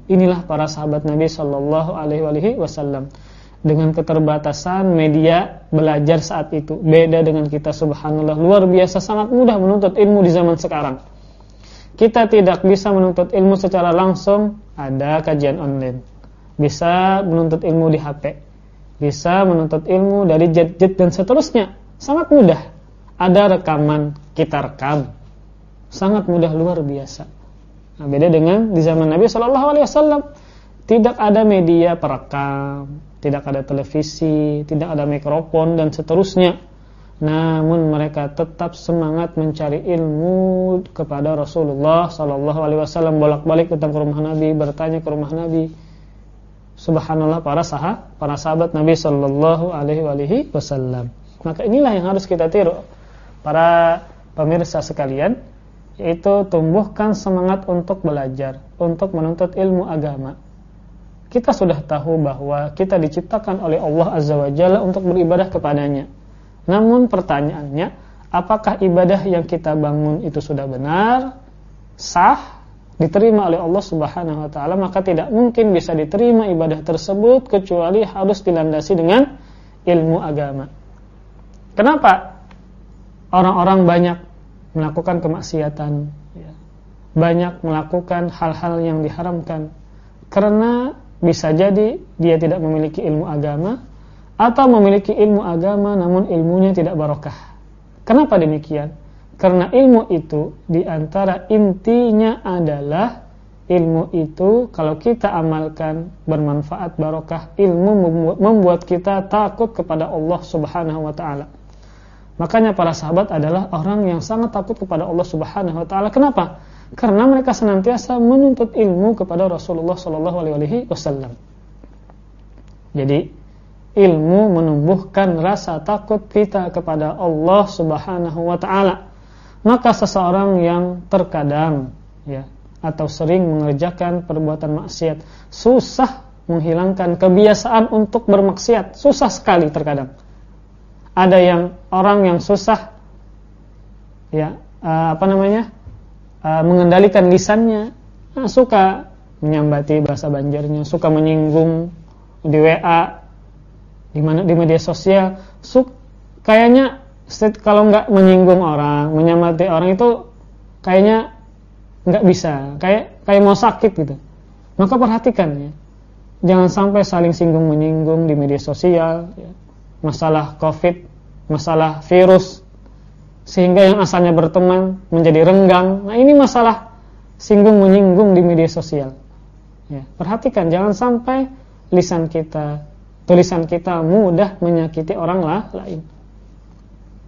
Inilah para sahabat Nabi Shallallahu Alaihi Wasallam dengan keterbatasan media belajar saat itu. Beda dengan kita subhanallah, luar biasa sangat mudah menuntut ilmu di zaman sekarang. Kita tidak bisa menuntut ilmu secara langsung, ada kajian online. Bisa menuntut ilmu di HP. Bisa menuntut ilmu dari jet-jet dan seterusnya. Sangat mudah. ada rekaman kita rekam sangat mudah luar biasa nah, beda dengan di zaman Nabi Shallallahu Alaihi Wasallam tidak ada media perekam tidak ada televisi tidak ada mikrofon dan seterusnya. Namun mereka tetap semangat mencari ilmu kepada Rasulullah Sallallahu Alaihi Wasallam. Bolak-balik datang ke rumah Nabi bertanya ke rumah Nabi. Subhanallah para sahabat para sahabat Nabi Sallallahu Alaihi Wasallam. Maka inilah yang harus kita tiru para pemirsa sekalian yaitu tumbuhkan semangat untuk belajar untuk menuntut ilmu agama kita sudah tahu bahwa kita diciptakan oleh Allah Azza wa Jalla untuk beribadah kepadanya namun pertanyaannya, apakah ibadah yang kita bangun itu sudah benar, sah, diterima oleh Allah Subhanahu wa taala, maka tidak mungkin bisa diterima ibadah tersebut kecuali harus dilandasi dengan ilmu agama. Kenapa orang-orang banyak melakukan kemaksiatan, ya, banyak melakukan hal-hal yang diharamkan? Karena bisa jadi dia tidak memiliki ilmu agama atau memiliki ilmu agama namun ilmunya tidak barokah. Kenapa demikian? Karena ilmu itu di antara intinya adalah ilmu itu kalau kita amalkan bermanfaat barokah ilmu membuat kita takut kepada Allah Subhanahu wa taala. Makanya para sahabat adalah orang yang sangat takut kepada Allah Subhanahu wa taala. Kenapa? Karena mereka senantiasa menuntut ilmu kepada Rasulullah sallallahu alaihi wasallam. Jadi ilmu menumbuhkan rasa takut kita kepada Allah Subhanahu wa taala. Maka seseorang yang terkadang ya atau sering mengerjakan perbuatan maksiat susah menghilangkan kebiasaan untuk bermaksiat, susah sekali terkadang. Ada yang orang yang susah ya uh, apa namanya? Uh, mengendalikan lisannya, nah, suka menyambati bahasa Banjarnya, suka menyinggung di WA di mana di media sosial. Suk kayaknya kalau nggak menyinggung orang menyamati orang itu kayaknya nggak bisa. Kayak kayak mau sakit gitu. Maka perhatikan ya. Jangan sampai saling singgung menyinggung di media sosial ya. masalah covid masalah virus sehingga yang asalnya berteman menjadi renggang nah ini masalah singgung menyinggung di media sosial ya perhatikan jangan sampai lisan kita tulisan kita mudah menyakiti orang lain.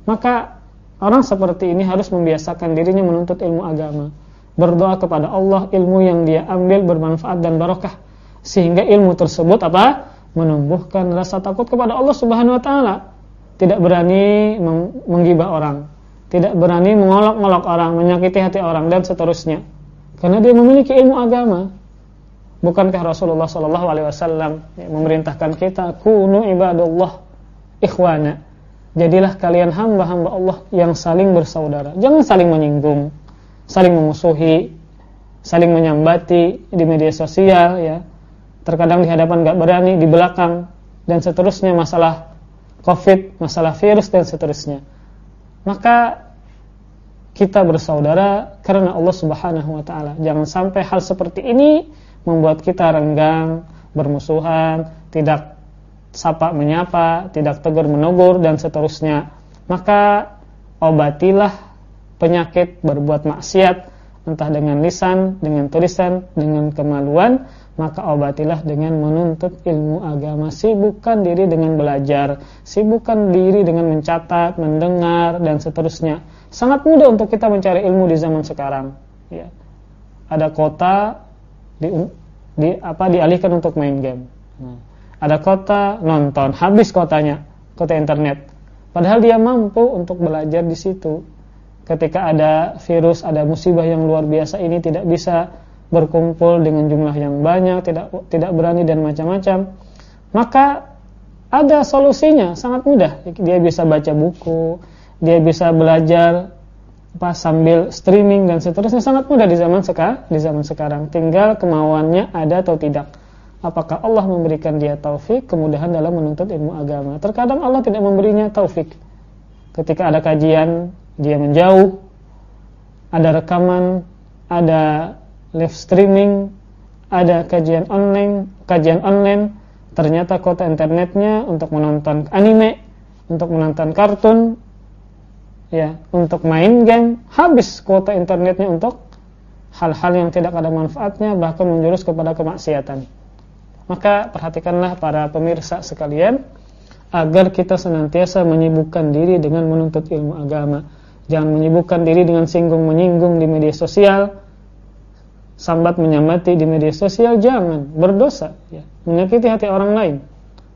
Maka orang seperti ini harus membiasakan dirinya menuntut ilmu agama. Berdoa kepada Allah ilmu yang dia ambil bermanfaat dan barokah sehingga ilmu tersebut apa? menumbuhkan rasa takut kepada Allah Subhanahu wa taala. Tidak berani menggibah orang, tidak berani mengolok-olok orang, menyakiti hati orang dan seterusnya. Karena dia memiliki ilmu agama. Bukankah Rasulullah Shallallahu Alaihi Wasallam memerintahkan kita kunu ibadullah ikhwana. Jadilah kalian hamba-hamba Allah yang saling bersaudara. Jangan saling menyinggung, saling memusuhi, saling menyambati di media sosial ya. Terkadang di hadapan gak berani, di belakang dan seterusnya masalah Covid, masalah virus dan seterusnya. Maka kita bersaudara karena Allah Subhanahu wa taala. Jangan sampai hal seperti ini membuat kita renggang, bermusuhan, tidak sapa menyapa, tidak tegur menegur dan seterusnya. Maka obatilah penyakit berbuat maksiat entah dengan lisan, dengan tulisan, dengan kemaluan, maka obatilah dengan menuntut ilmu agama. Sibukkan diri dengan belajar, sibukkan diri dengan mencatat, mendengar dan seterusnya. Sangat mudah untuk kita mencari ilmu di zaman sekarang. Ya. Ada kota di, di apa dialihkan untuk main game. Nah, ada kota nonton, habis kotanya, kota internet. Padahal dia mampu untuk belajar di situ. Ketika ada virus, ada musibah yang luar biasa ini tidak bisa berkumpul dengan jumlah yang banyak, tidak tidak berani dan macam-macam. Maka ada solusinya, sangat mudah. Dia bisa baca buku, dia bisa belajar apa sambil streaming dan seterusnya. Sangat mudah di zaman sekarang di zaman sekarang. Tinggal kemauannya ada atau tidak. Apakah Allah memberikan dia taufik? Kemudahan dalam menuntut ilmu agama. Terkadang Allah tidak memberinya taufik. Ketika ada kajian dia menjauh ada rekaman ada live streaming ada kajian online kajian online ternyata kota internetnya untuk menonton anime untuk menonton kartun ya untuk main game, habis kuota internetnya untuk hal-hal yang tidak ada manfaatnya bahkan menjurus kepada kemaksiatan. Maka perhatikanlah para pemirsa sekalian agar kita senantiasa menyibukkan diri dengan menuntut ilmu agama. Jangan menyibukkan diri dengan singgung menyinggung di media sosial, sambat menyambati di media sosial jangan. Berdosa ya. Menyakiti hati orang lain.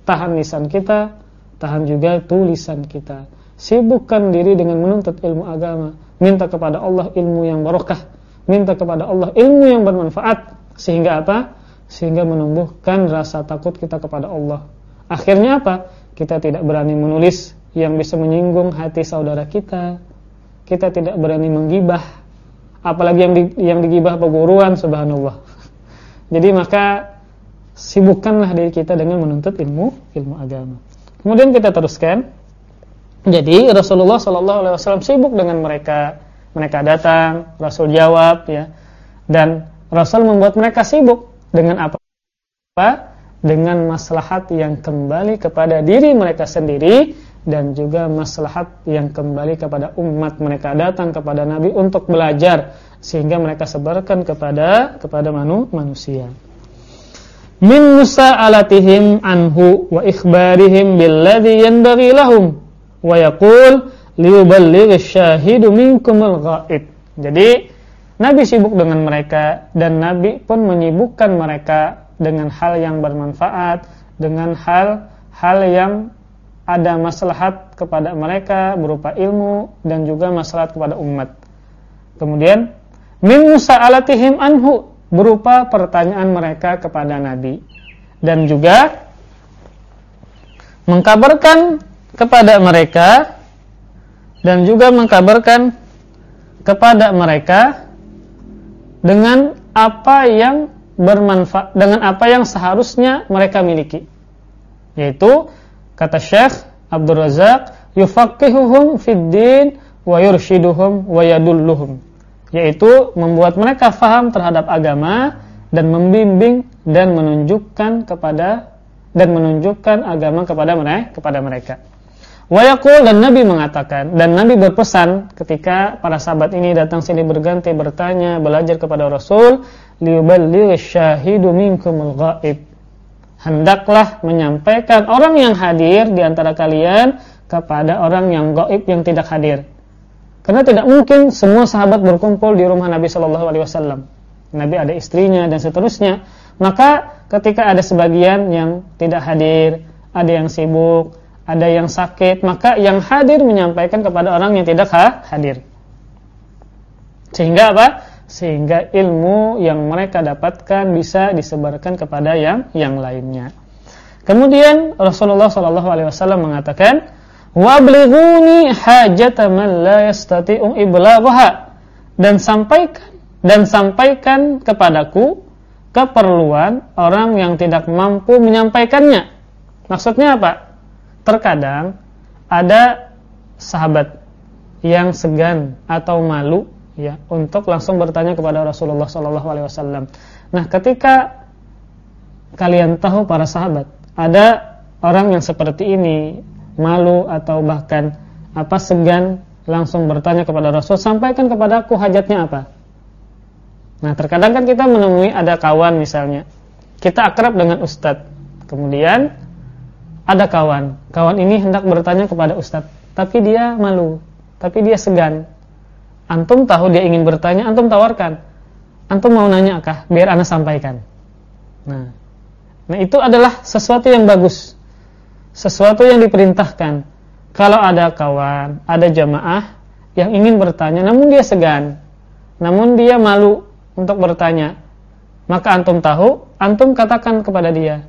Tahan lisan kita tahan juga tulisan kita. Sibukkan diri dengan menuntut ilmu agama. Minta kepada Allah ilmu yang barokah. Minta kepada Allah ilmu yang bermanfaat. Sehingga apa? Sehingga menumbuhkan rasa takut kita kepada Allah. Akhirnya apa? Kita tidak berani menulis yang bisa menyinggung hati saudara kita kita tidak berani menggibah apalagi yang di, yang digibah peguruan subhanallah. Jadi maka sibukkanlah diri kita dengan menuntut ilmu ilmu agama. Kemudian kita teruskan. Jadi Rasulullah Shallallahu alaihi wasallam sibuk dengan mereka. Mereka datang, Rasul jawab ya. Dan Rasul membuat mereka sibuk dengan apa? Dengan maslahat yang kembali kepada diri mereka sendiri dan juga maslahat yang kembali kepada umat mereka datang kepada Nabi untuk belajar sehingga mereka sebarkan kepada kepada manu, manusia. Min musa'alatihim anhu wa ikhbarihim billadhi yanbaghi lahum wa yaqul liyuballigh asy-syahidu minkumul ghaib. Jadi Nabi sibuk dengan mereka dan Nabi pun menyibukkan mereka dengan hal yang bermanfaat, dengan hal-hal yang ada maslahat kepada mereka berupa ilmu dan juga maslahat kepada umat. Kemudian min musa'alatihim anhu berupa pertanyaan mereka kepada Nabi dan juga mengkabarkan kepada mereka dan juga mengkabarkan kepada mereka dengan apa yang bermanfaat dengan apa yang seharusnya mereka miliki yaitu Kata Syekh Abdul Razak, yufaqihuhum fid din wa yurshiduhum wa yadulluhum. Yaitu membuat mereka faham terhadap agama dan membimbing dan menunjukkan kepada dan menunjukkan agama kepada mereka kepada mereka. Wa yaqul dan Nabi mengatakan dan Nabi berpesan ketika para sahabat ini datang sini berganti bertanya belajar kepada Rasul liyuballigh syahidu minkumul ghaib hendaklah menyampaikan orang yang hadir di antara kalian kepada orang yang gaib yang tidak hadir. Karena tidak mungkin semua sahabat berkumpul di rumah Nabi Shallallahu alaihi wasallam. Nabi ada istrinya dan seterusnya. Maka ketika ada sebagian yang tidak hadir, ada yang sibuk, ada yang sakit, maka yang hadir menyampaikan kepada orang yang tidak hadir. Sehingga apa? Sehingga ilmu yang mereka dapatkan bisa disebarkan kepada yang yang lainnya. Kemudian Rasulullah Shallallahu alaihi wasallam mengatakan, "Wablighuni hajata man la yastati'u iblaghaha." Dan sampaikan dan sampaikan kepadaku keperluan orang yang tidak mampu menyampaikannya. Maksudnya apa? Terkadang ada sahabat yang segan atau malu ya untuk langsung bertanya kepada Rasulullah Sallallahu Alaihi Wasallam. Nah, ketika kalian tahu para sahabat ada orang yang seperti ini malu atau bahkan apa segan langsung bertanya kepada Rasul sampaikan kepada aku hajatnya apa. Nah, terkadang kan kita menemui ada kawan misalnya kita akrab dengan ustadz, kemudian ada kawan, kawan ini hendak bertanya kepada ustadz, tapi dia malu, tapi dia segan Antum tahu dia ingin bertanya, antum tawarkan. Antum mau nanya kah? Biar ana sampaikan. Nah, nah itu adalah sesuatu yang bagus. Sesuatu yang diperintahkan. Kalau ada kawan, ada jamaah yang ingin bertanya namun dia segan, namun dia malu untuk bertanya. Maka antum tahu, antum katakan kepada dia,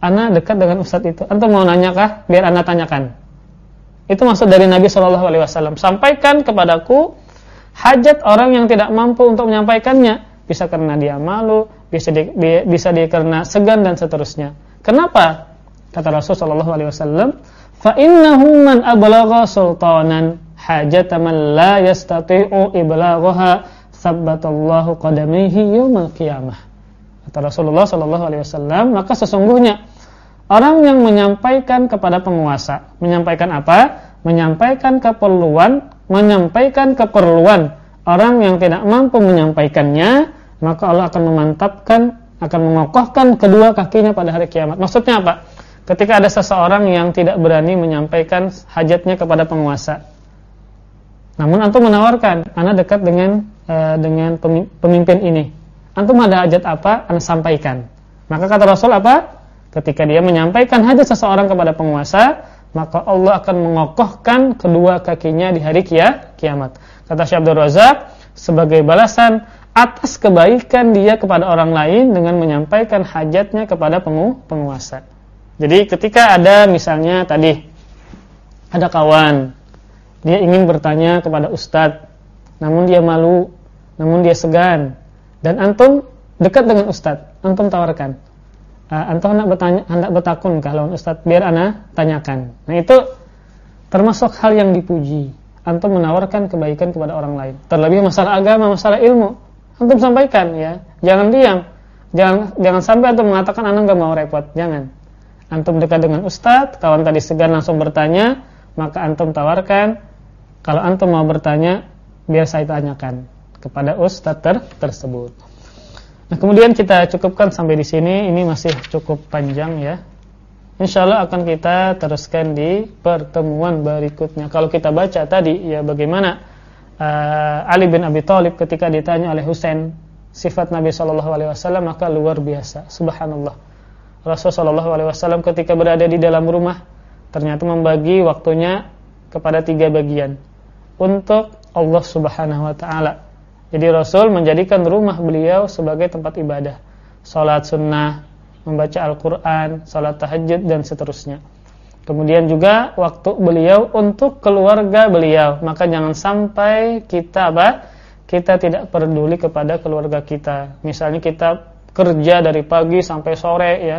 "Ana dekat dengan ustadz itu. Antum mau nanya kah? Biar ana tanyakan." Itu maksud dari Nabi Shallallahu alaihi wasallam. Sampaikan kepadaku hajat orang yang tidak mampu untuk menyampaikannya bisa karena dia malu bisa di, bisa dia karena segan dan seterusnya. Kenapa? Kata Rasulullah sallallahu alaihi wasallam fa innahu man ablagha sultanan hajat man la yastati'u iblaghaha sabbatallahu qadamihi yaumil qiyamah. Kata Rasulullah sallallahu alaihi wasallam maka sesungguhnya orang yang menyampaikan kepada penguasa menyampaikan apa menyampaikan keperluan, menyampaikan keperluan orang yang tidak mampu menyampaikannya, maka Allah akan memantapkan, akan mengokohkan kedua kakinya pada hari kiamat. Maksudnya apa? Ketika ada seseorang yang tidak berani menyampaikan hajatnya kepada penguasa. Namun antum menawarkan, anak dekat dengan uh, dengan pemimpin ini. Antum ada hajat apa? Anda sampaikan. Maka kata Rasul apa? Ketika dia menyampaikan hajat seseorang kepada penguasa, maka Allah akan mengokohkan kedua kakinya di hari kia, kiamat. Kata Syekh Abdul Razak, sebagai balasan atas kebaikan dia kepada orang lain dengan menyampaikan hajatnya kepada penguasa. Jadi ketika ada misalnya tadi ada kawan dia ingin bertanya kepada ustadz namun dia malu, namun dia segan dan antum dekat dengan ustadz, antum tawarkan. Uh, antum hendak bertanya, hendak bertakun kalau ustadz biar ana tanyakan. Nah itu termasuk hal yang dipuji. Antum menawarkan kebaikan kepada orang lain. Terlebih masalah agama, masalah ilmu. Antum sampaikan ya, jangan diam. Jangan jangan sampai antum mengatakan anak nggak mau repot, jangan antum dekat dengan ustadz, kawan tadi segan langsung bertanya, maka antum tawarkan, kalau antum mau bertanya, biar saya tanyakan kepada ustadz ter tersebut. Nah, kemudian kita cukupkan sampai di sini, ini masih cukup panjang ya. Insya Allah akan kita teruskan di pertemuan berikutnya. Kalau kita baca tadi, ya bagaimana uh, Ali bin Abi Thalib ketika ditanya oleh Husain sifat Nabi Shallallahu Alaihi Wasallam maka luar biasa, Subhanallah Rasulullah SAW ketika berada di dalam rumah ternyata membagi waktunya kepada tiga bagian untuk Allah Subhanahu Wa Taala. Jadi Rasul menjadikan rumah beliau sebagai tempat ibadah, salat sunnah, membaca Al-Quran, salat tahajud dan seterusnya. Kemudian juga waktu beliau untuk keluarga beliau, maka jangan sampai kita apa? Kita tidak peduli kepada keluarga kita. Misalnya kita kerja dari pagi sampai sore ya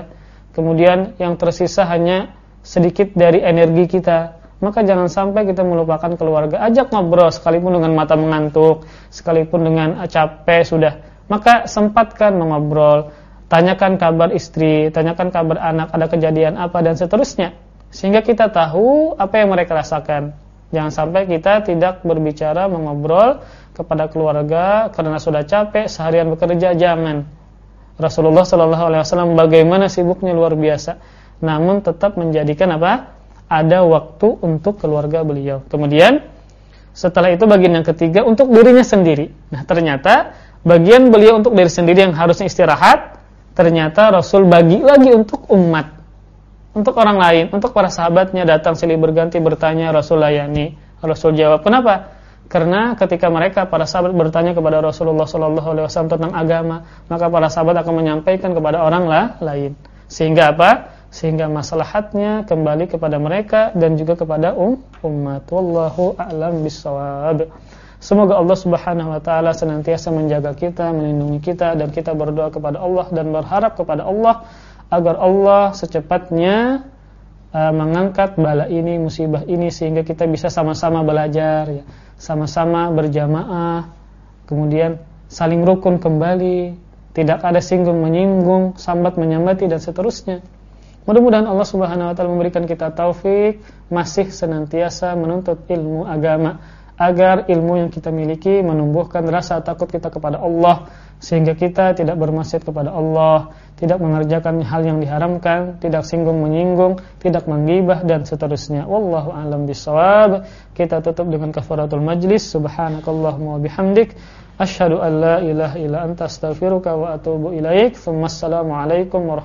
kemudian yang tersisa hanya sedikit dari energi kita maka jangan sampai kita melupakan keluarga. Ajak ngobrol sekalipun dengan mata mengantuk sekalipun dengan capek sudah. Maka sempatkan mengobrol. Tanyakan kabar istri tanyakan kabar anak ada kejadian apa dan seterusnya. Sehingga kita tahu apa yang mereka rasakan. Jangan sampai kita tidak berbicara mengobrol kepada keluarga karena sudah capek seharian bekerja jangan. Rasulullah Shallallahu Alaihi Wasallam bagaimana sibuknya luar biasa, namun tetap menjadikan apa? Ada waktu untuk keluarga beliau. Kemudian setelah itu bagian yang ketiga untuk dirinya sendiri. Nah ternyata bagian beliau untuk diri sendiri yang harusnya istirahat, ternyata Rasul bagi lagi untuk umat, untuk orang lain, untuk para sahabatnya datang silih berganti bertanya Rasul layani. Rasul jawab, kenapa? Karena ketika mereka para sahabat bertanya kepada Rasulullah SAW tentang agama, maka para sahabat akan menyampaikan kepada orang lain. Sehingga apa? Sehingga maslahatnya kembali kepada mereka dan juga kepada um, umat. Wallahu a'lam bishawab. Semoga Allah Subhanahu wa taala senantiasa menjaga kita, melindungi kita dan kita berdoa kepada Allah dan berharap kepada Allah agar Allah secepatnya uh, mengangkat bala ini, musibah ini sehingga kita bisa sama-sama belajar ya sama-sama berjamaah, kemudian saling rukun kembali, tidak ada singgung menyinggung, sambat menyambati dan seterusnya. Mudah-mudahan Allah Subhanahu wa taala memberikan kita taufik masih senantiasa menuntut ilmu agama agar ilmu yang kita miliki menumbuhkan rasa takut kita kepada Allah sehingga kita tidak bermaksiat kepada Allah, tidak mengerjakan hal yang diharamkan, tidak singgung menyinggung, tidak menggibah dan seterusnya. Wallahu a'lam bishawab. Kita tutup dengan kafaratul majlis. Subhanakallahumma wa bihamdik asyhadu an la ilaha illa anta astaghfiruka wa atubu ilaik. Wassalamualaikum warahmatullahi